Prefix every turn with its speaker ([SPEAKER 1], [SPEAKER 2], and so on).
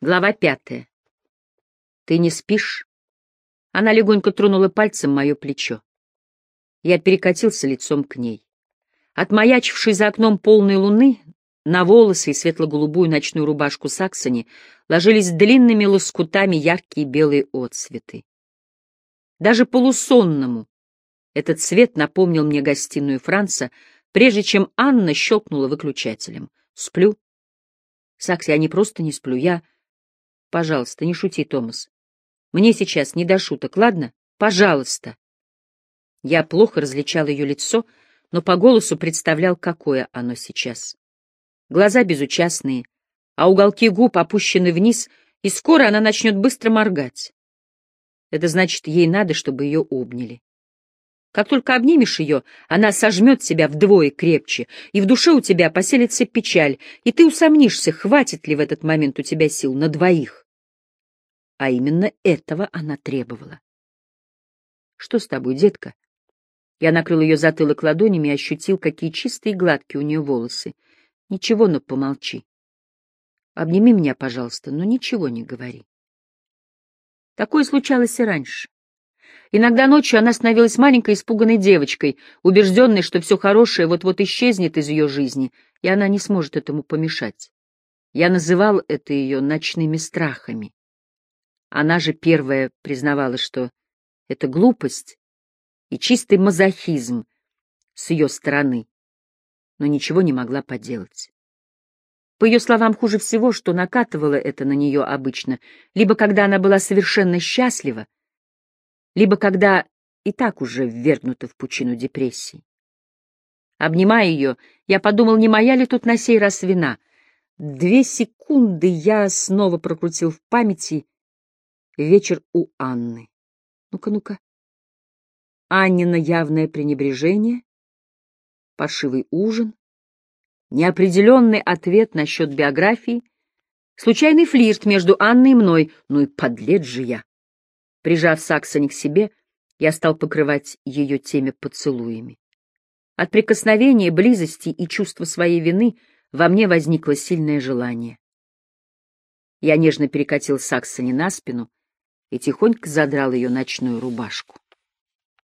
[SPEAKER 1] Глава пятая. «Ты не спишь?» Она легонько тронула пальцем мое плечо. Я перекатился лицом к ней. Отмаячившей за окном полной луны на волосы и светло-голубую ночную рубашку Саксони ложились длинными лоскутами яркие белые отцветы. Даже полусонному этот цвет напомнил мне гостиную Франца, прежде чем Анна щелкнула выключателем. «Сплю?» «Сакс, я не просто не сплю, я...» Пожалуйста, не шути, Томас. Мне сейчас не до шуток, ладно? Пожалуйста. Я плохо различал ее лицо, но по голосу представлял, какое оно сейчас. Глаза безучастные, а уголки губ опущены вниз, и скоро она начнет быстро моргать. Это значит, ей надо, чтобы ее обняли. Как только обнимешь ее, она сожмет себя вдвое крепче, и в душе у тебя поселится печаль, и ты усомнишься, хватит ли в этот момент у тебя сил на двоих. А именно этого она требовала. «Что с тобой, детка?» Я накрыл ее затылок ладонями и ощутил, какие чистые и гладкие у нее волосы. «Ничего, но помолчи. Обними меня, пожалуйста, но ничего не говори». Такое случалось и раньше. Иногда ночью она становилась маленькой испуганной девочкой, убежденной, что все хорошее вот-вот исчезнет из ее жизни, и она не сможет этому помешать. Я называл это ее ночными страхами. Она же первая признавала, что это глупость и чистый мазохизм с ее стороны, но ничего не могла поделать. По ее словам, хуже всего, что накатывало это на нее обычно, либо когда она была совершенно счастлива, либо когда и так уже ввергнута в пучину депрессии. Обнимая ее, я подумал, не моя ли тут на сей раз вина. Две секунды я снова прокрутил в памяти вечер у Анны. Ну-ка, ну-ка. Аннина явное пренебрежение, паршивый ужин, неопределенный ответ насчет биографии, случайный флирт между Анной и мной, ну и подлец же я. Прижав Саксони к себе, я стал покрывать ее теми поцелуями. От прикосновения, близости и чувства своей вины во мне возникло сильное желание. Я нежно перекатил Саксони на спину и тихонько задрал ее ночную рубашку.